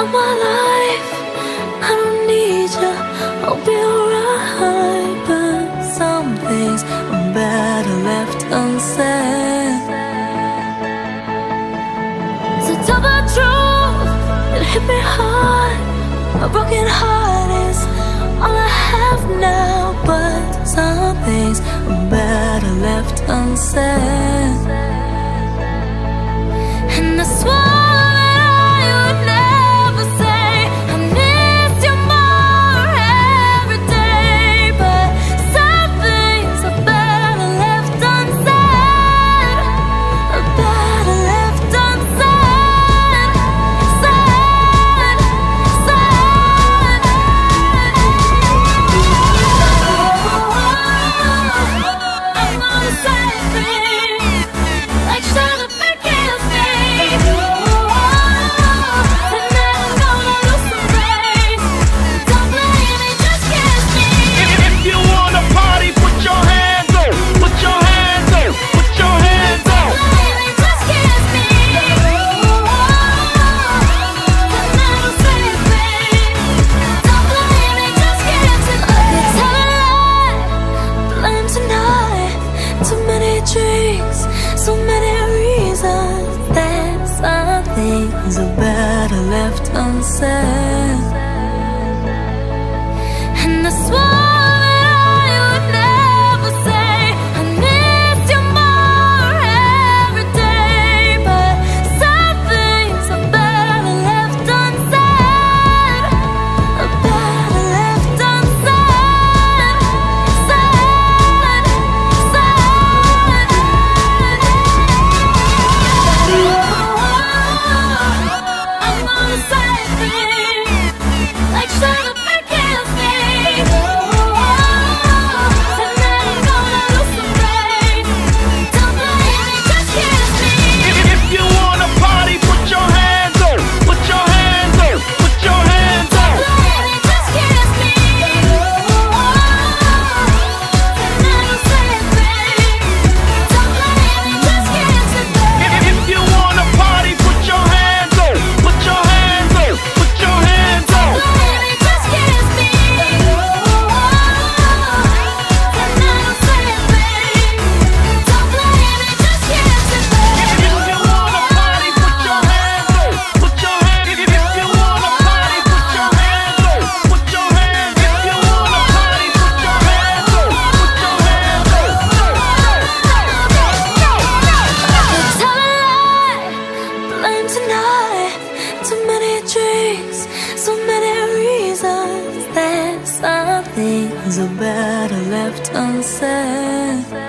of my life. I don't need you, I'll be alright. But some things are better left unsaid. So tell the truth, it hit me hard. A broken heart is all I have now. But some things are better left unsaid. And I swear. Are better left unsaid.